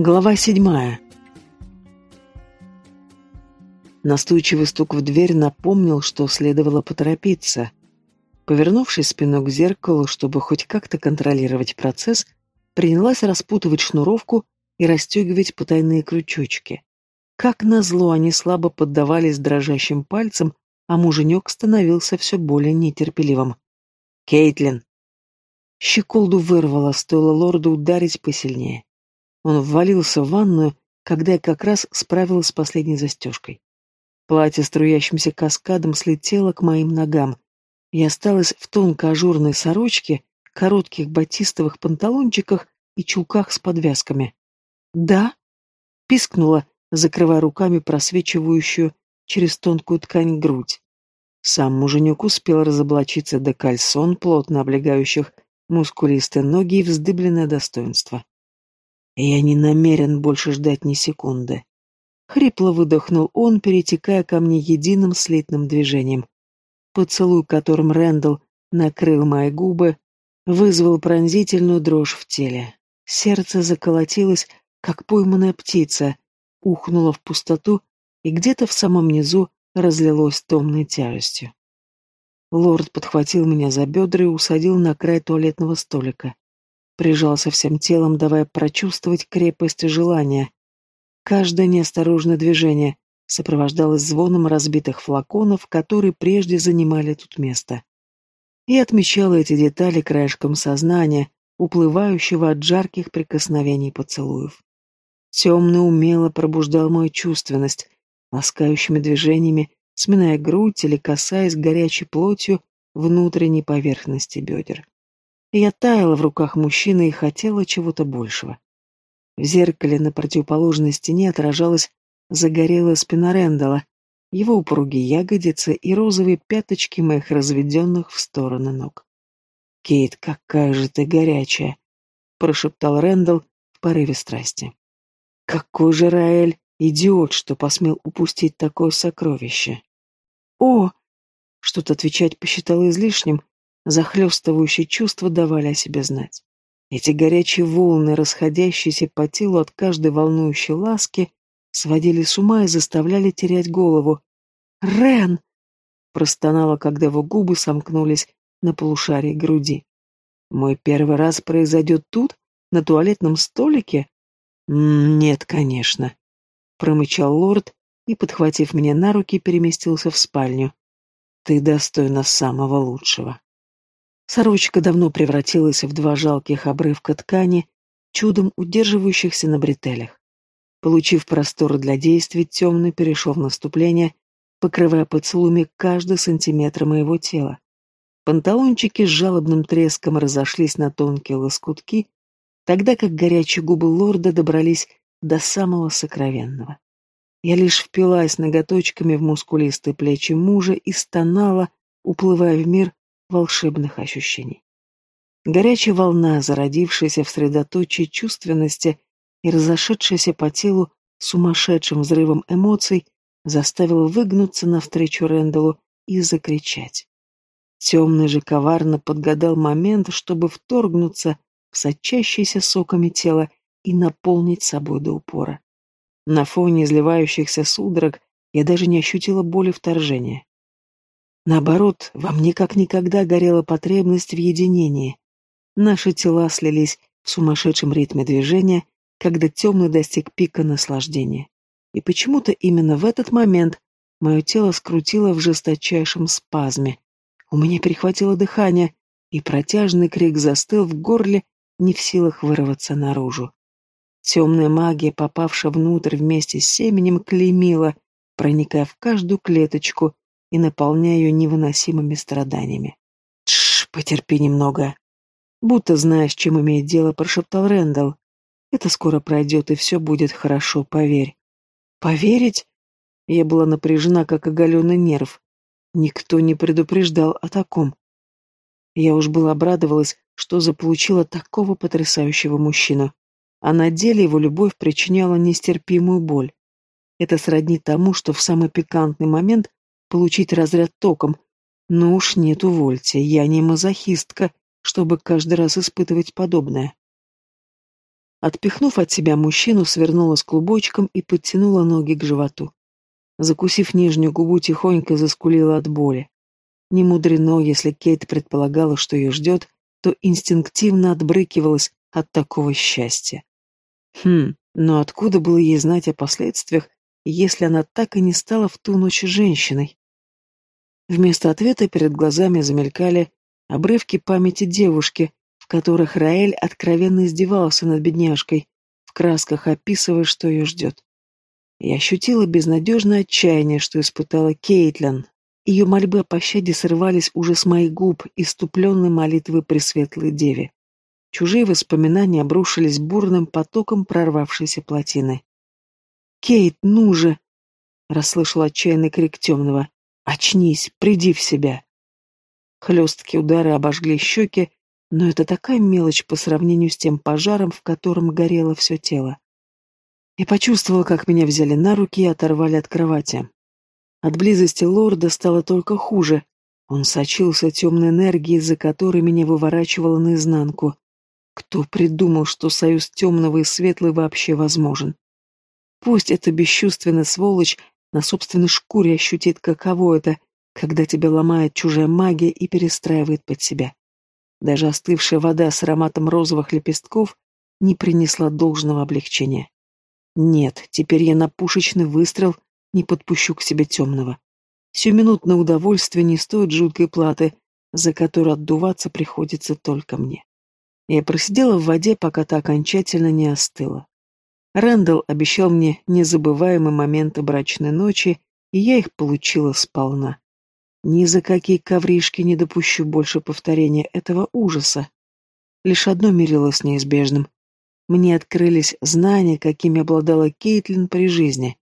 Глава седьмая. Настойчивый стук в дверь напомнил, что следовало поторопиться. Повернувшись спиной к зеркалу, чтобы хоть как-то контролировать процесс, принялась распутывать шнуровку и расстегивать потайные крючочки. Как назло, они слабо поддавались дрожащим пальцам, а муженек становился все более нетерпеливым. «Кейтлин!» Щеколду вырвало, стоило лорду ударить посильнее. Он ввалился в ванную, когда я как раз справилась с последней застежкой. Платье струящимся каскадом слетело к моим ногам. Я осталась в тонкой ажурной сорочке, коротких батистовых панталончиках и чулках с подвязками. «Да?» — пискнула, закрывая руками просвечивающую через тонкую ткань грудь. Сам муженек успел разоблачиться до кальсон, плотно облегающих мускулистые ноги и вздыбленное достоинство. Я не намерен больше ждать ни секунды. Хрипло выдохнул он, перетекая ко мне единым слитным движением. Поцелуй, которым Рэндалл накрыл мои губы, вызвал пронзительную дрожь в теле. Сердце заколотилось, как пойманная птица, ухнуло в пустоту и где-то в самом низу разлилось томной тяжестью. Лорд подхватил меня за бедра и усадил на край туалетного столика прижался всем телом, давая прочувствовать крепость желания. Каждое неосторожное движение сопровождалось звоном разбитых флаконов, которые прежде занимали тут место. И отмечала эти детали краешком сознания, уплывающего от жарких прикосновений поцелуев. Темный умело пробуждал мою чувственность, ласкающими движениями, сминая грудь или касаясь горячей плотью внутренней поверхности бедер. Я таяла в руках мужчины и хотела чего-то большего. В зеркале на противоположной стене отражалась загорелая спина Рэндала, его упругие ягодицы и розовые пяточки моих разведенных в стороны ног. «Кейт, какая же ты горячая!» — прошептал Рэндалл в порыве страсти. «Какой же Раэль идиот, что посмел упустить такое сокровище!» «О!» — что-то отвечать посчитал излишним, захлестывающие чувства давали о себе знать. Эти горячие волны, расходящиеся по телу от каждой волнующей ласки, сводили с ума и заставляли терять голову. «Рен!» — простонала, когда его губы сомкнулись на полушарии груди. «Мой первый раз произойдет тут, на туалетном столике?» «Нет, конечно», — промычал лорд и, подхватив меня на руки, переместился в спальню. «Ты достойна самого лучшего». Сорочка давно превратилась в два жалких обрывка ткани, чудом удерживающихся на бретелях. Получив простор для действий, темный перешел в наступление, покрывая поцелуями каждый сантиметр моего тела. Панталончики с жалобным треском разошлись на тонкие лоскутки, тогда как горячие губы лорда добрались до самого сокровенного. Я лишь впилась ноготочками в мускулистые плечи мужа и стонала, уплывая в мир волшебных ощущений. Горячая волна, зародившаяся в средоточии чувственности и разошедшаяся по телу сумасшедшим взрывом эмоций, заставила выгнуться навстречу Рэндаллу и закричать. Темный же коварно подгадал момент, чтобы вторгнуться в сочащееся соками тело и наполнить собой до упора. На фоне изливающихся судорог я даже не ощутила боли вторжения. Наоборот, во мне как никогда горела потребность в единении. Наши тела слились в сумасшедшем ритме движения, когда темный достиг пика наслаждения. И почему-то именно в этот момент мое тело скрутило в жесточайшем спазме. У меня перехватило дыхание, и протяжный крик застыл в горле, не в силах вырваться наружу. Темная магия, попавшая внутрь вместе с семенем, клеймила, проникая в каждую клеточку, и наполняя ее невыносимыми страданиями. «Тш, потерпи немного». «Будто знаешь, чем имеет дело», — прошептал Рэндалл. «Это скоро пройдет, и все будет хорошо, поверь». «Поверить?» Я была напряжена, как оголенный нерв. Никто не предупреждал о таком. Я уж была обрадовалась, что заполучила такого потрясающего мужчину. А на деле его любовь причиняла нестерпимую боль. Это сродни тому, что в самый пикантный момент получить разряд током. Но уж нет, увольте, я не мазохистка, чтобы каждый раз испытывать подобное. Отпихнув от себя мужчину, свернулась клубочком и подтянула ноги к животу. Закусив нижнюю губу, тихонько заскулила от боли. Не мудрено, если Кейт предполагала, что ее ждет, то инстинктивно отбрыкивалась от такого счастья. Хм, но откуда было ей знать о последствиях, если она так и не стала в ту ночь женщиной? Вместо ответа перед глазами замелькали обрывки памяти девушки, в которых Раэль откровенно издевался над бедняжкой, в красках описывая, что ее ждет. Я ощутила безнадежное отчаяние, что испытала Кейтлин. Ее мольбы о пощаде срывались уже с моих губ, иступленной молитвы Пресветлой Деве. Чужие воспоминания обрушились бурным потоком прорвавшейся плотины. «Кейт, ну же!» — расслышал отчаянный крик темного. «Очнись, приди в себя!» Хлесткие удары обожгли щеки, но это такая мелочь по сравнению с тем пожаром, в котором горело все тело. Я почувствовала, как меня взяли на руки и оторвали от кровати. От близости лорда стало только хуже. Он сочился темной энергией, из-за которой меня выворачивало наизнанку. Кто придумал, что союз темного и светлый вообще возможен? Пусть эта бесчувственная сволочь на собственной шкуре ощутит, каково это, когда тебя ломает чужая магия и перестраивает под себя. Даже остывшая вода с ароматом розовых лепестков не принесла должного облегчения. Нет, теперь я на пушечный выстрел не подпущу к себе темного. Сиюминутное удовольствие не стоит жуткой платы, за которую отдуваться приходится только мне. Я просидела в воде, пока та окончательно не остыла. Рэндалл обещал мне незабываемые моменты брачной ночи, и я их получила сполна. Ни за какие ковришки не допущу больше повторения этого ужаса. Лишь одно мирило с неизбежным. Мне открылись знания, какими обладала Кейтлин при жизни.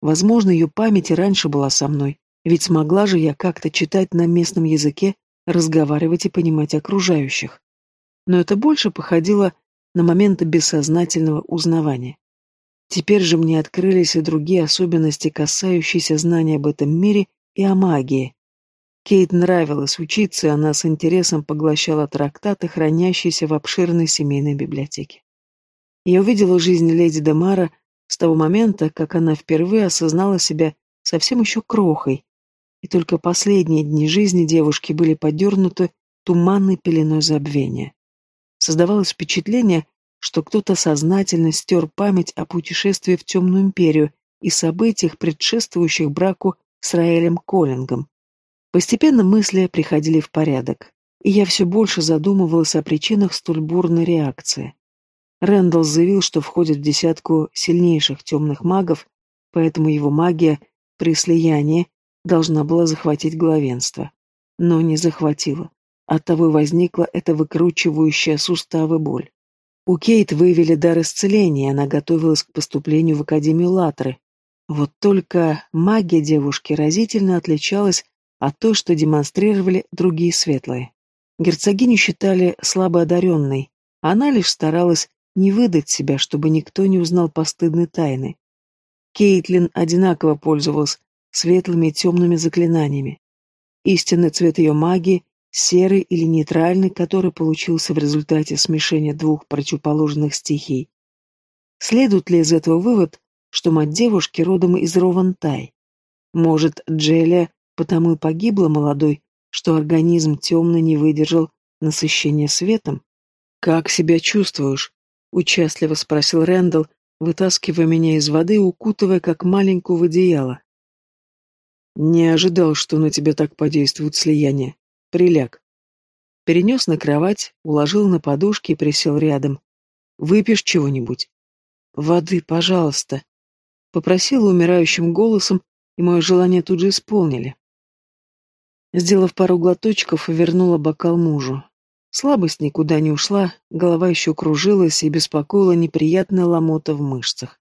Возможно, ее память и раньше была со мной, ведь смогла же я как-то читать на местном языке, разговаривать и понимать окружающих но это больше походило на моменты бессознательного узнавания. Теперь же мне открылись и другие особенности, касающиеся знания об этом мире и о магии. Кейт нравилось учиться, и она с интересом поглощала трактаты, хранящиеся в обширной семейной библиотеке. Я увидела жизнь леди Демара с того момента, как она впервые осознала себя совсем еще крохой, и только последние дни жизни девушки были подернуты туманной пеленой забвения. Создавалось впечатление, что кто-то сознательно стер память о путешествии в Темную Империю и событиях, предшествующих браку с Раэлем Коллингом. Постепенно мысли приходили в порядок, и я все больше задумывалась о причинах столь бурной реакции. Рэндалл заявил, что входит в десятку сильнейших темных магов, поэтому его магия при слиянии должна была захватить главенство. Но не захватила. Оттого и возникла эта выкручивающая суставы боль. У Кейт выявили дар исцеления, она готовилась к поступлению в Академию Латры. Вот только магия девушки разительно отличалась от той, что демонстрировали другие светлые. Герцогиню считали слабо одаренной, она лишь старалась не выдать себя, чтобы никто не узнал постыдной тайны. Кейтлин одинаково пользовалась светлыми и темными заклинаниями. Истинный цвет ее магии серый или нейтральный, который получился в результате смешения двух противоположных стихий. Следует ли из этого вывод, что мать девушки родом из Ровантай? Может, Джелия потому и погибла молодой, что организм темно не выдержал насыщения светом? «Как себя чувствуешь?» — участливо спросил Рэндалл, вытаскивая меня из воды и укутывая как маленькую в одеяло. «Не ожидал, что на тебя так подействует слияние. Приляг. Перенес на кровать, уложил на подушки и присел рядом. Выпьешь чего-нибудь? Воды, пожалуйста. Попросила умирающим голосом, и мое желание тут же исполнили. Сделав пару глоточков, вернула бокал мужу. Слабость никуда не ушла, голова еще кружилась и беспокоила неприятная ломота в мышцах.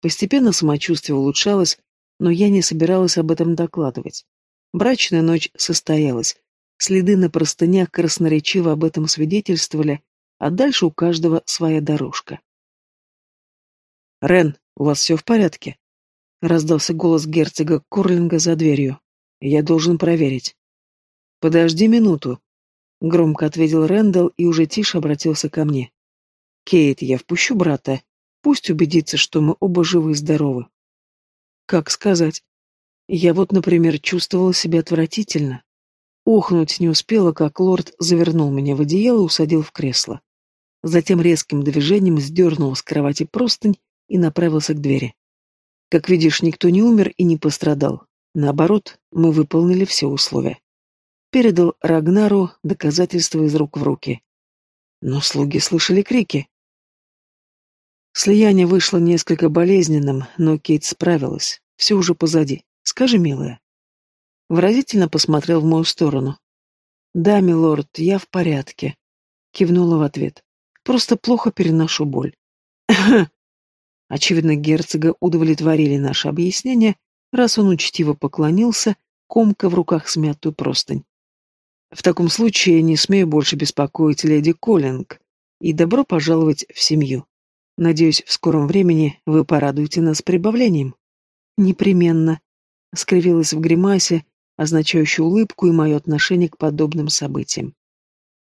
Постепенно самочувствие улучшалось, но я не собиралась об этом докладывать. Брачная ночь состоялась, Следы на простынях красноречиво об этом свидетельствовали, а дальше у каждого своя дорожка. «Рен, у вас все в порядке?» — раздался голос герцога Корлинга за дверью. «Я должен проверить». «Подожди минуту», — громко ответил Рэндалл и уже тише обратился ко мне. Кейт, я впущу брата. Пусть убедится, что мы оба живы и здоровы. Как сказать? Я вот, например, чувствовала себя отвратительно. Охнуть не успела, как лорд завернул меня в одеяло и усадил в кресло. Затем резким движением сдернул с кровати простынь и направился к двери. Как видишь, никто не умер и не пострадал. Наоборот, мы выполнили все условия. Передал Рагнару доказательства из рук в руки. Но слуги слышали крики. Слияние вышло несколько болезненным, но Кейт справилась. Все уже позади. Скажи, милая. Выразительно посмотрел в мою сторону. Да, милорд, я в порядке. Кивнула в ответ. Просто плохо переношу боль. Очевидно, герцога удовлетворили наши объяснения, раз он учтиво поклонился, комка в руках смятую простынь. В таком случае не смею больше беспокоить леди Коллинг, и добро пожаловать в семью. Надеюсь, в скором времени вы порадуете нас прибавлением. Непременно. Скривилась в гримасе, означающей улыбку и мое отношение к подобным событиям.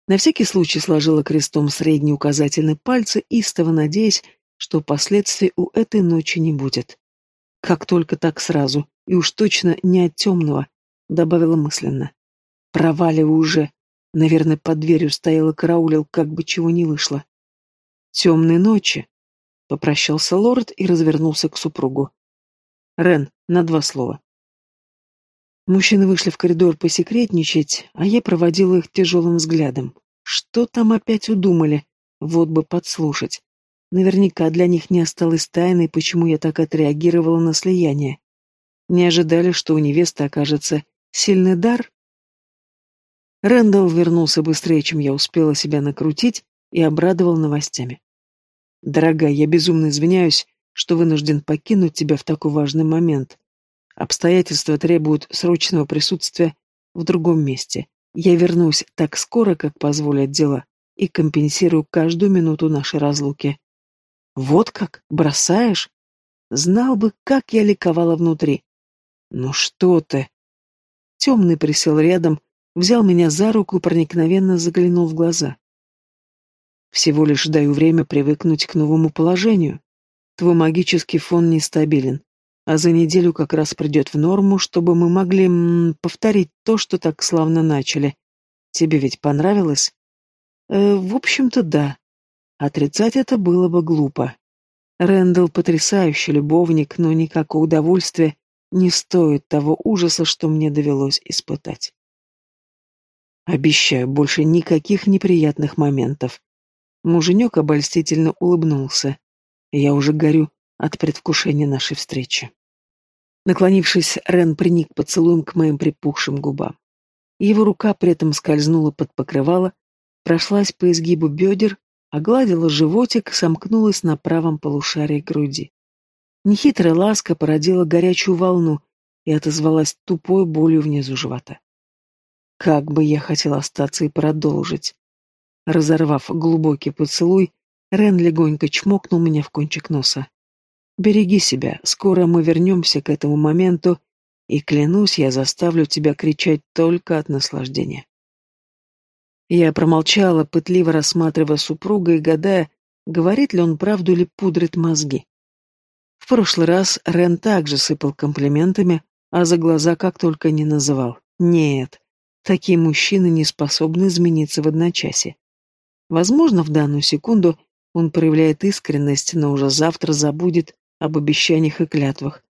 На всякий случай сложила крестом средний указательный пальцы, истово надеясь, что последствий у этой ночи не будет. Как только так сразу, и уж точно не от темного, добавила мысленно. Проваливай уже. Наверное, под дверью стоял и караулил, как бы чего не вышло. Темной ночи. Попрощался лорд и развернулся к супругу. Рен, на два слова. Мужчины вышли в коридор посекретничать, а я проводила их тяжелым взглядом. Что там опять удумали? Вот бы подслушать. Наверняка для них не осталось тайной, почему я так отреагировала на слияние. Не ожидали, что у невесты окажется сильный дар? Рэндалл вернулся быстрее, чем я успела себя накрутить, и обрадовал новостями. «Дорогая, я безумно извиняюсь, что вынужден покинуть тебя в такой важный момент. Обстоятельства требуют срочного присутствия в другом месте. Я вернусь так скоро, как позволят дела, и компенсирую каждую минуту нашей разлуки. Вот как? Бросаешь? Знал бы, как я ликовала внутри. Ну что ты? Темный присел рядом, взял меня за руку и проникновенно заглянул в глаза. Всего лишь даю время привыкнуть к новому положению. Твой магический фон нестабилен а за неделю как раз придет в норму, чтобы мы могли м повторить то, что так славно начали. Тебе ведь понравилось? Э, в общем-то, да. Отрицать это было бы глупо. Рэндалл потрясающий любовник, но никакого удовольствия не стоит того ужаса, что мне довелось испытать. Обещаю, больше никаких неприятных моментов. Муженек обольстительно улыбнулся. Я уже горю от предвкушения нашей встречи. Наклонившись, Рен приник поцелуем к моим припухшим губам. Его рука при этом скользнула под покрывало, прошлась по изгибу бедер, огладила животик, сомкнулась на правом полушарии груди. Нехитрая ласка породила горячую волну и отозвалась тупой болью внизу живота. Как бы я хотел остаться и продолжить. Разорвав глубокий поцелуй, Рен легонько чмокнул меня в кончик носа. Береги себя, скоро мы вернемся к этому моменту, и, клянусь, я заставлю тебя кричать только от наслаждения. Я промолчала, пытливо рассматривая супруга и гадая, говорит ли он правду или пудрит мозги. В прошлый раз Рен также сыпал комплиментами, а за глаза как только не называл. Нет, такие мужчины не способны измениться в одночасье. Возможно, в данную секунду он проявляет искренность, но уже завтра забудет об обещаниях и клятвах.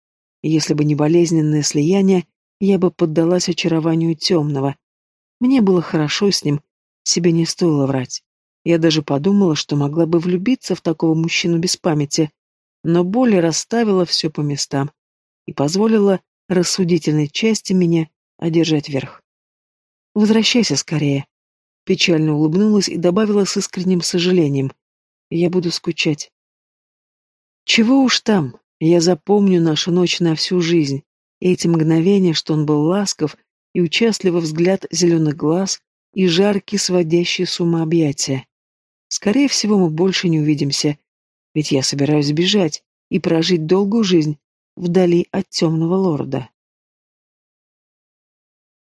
Если бы не болезненное слияние, я бы поддалась очарованию темного. Мне было хорошо с ним, себе не стоило врать. Я даже подумала, что могла бы влюбиться в такого мужчину без памяти, но боль расставила все по местам и позволила рассудительной части меня одержать верх. «Возвращайся скорее», — печально улыбнулась и добавила с искренним сожалением. «Я буду скучать. Чего уж там, я запомню нашу ночь на всю жизнь, и эти мгновения, что он был ласков, и участливый взгляд зеленых глаз, и жаркие сводящие с ума объятия. Скорее всего, мы больше не увидимся, ведь я собираюсь бежать и прожить долгую жизнь вдали от темного лорда.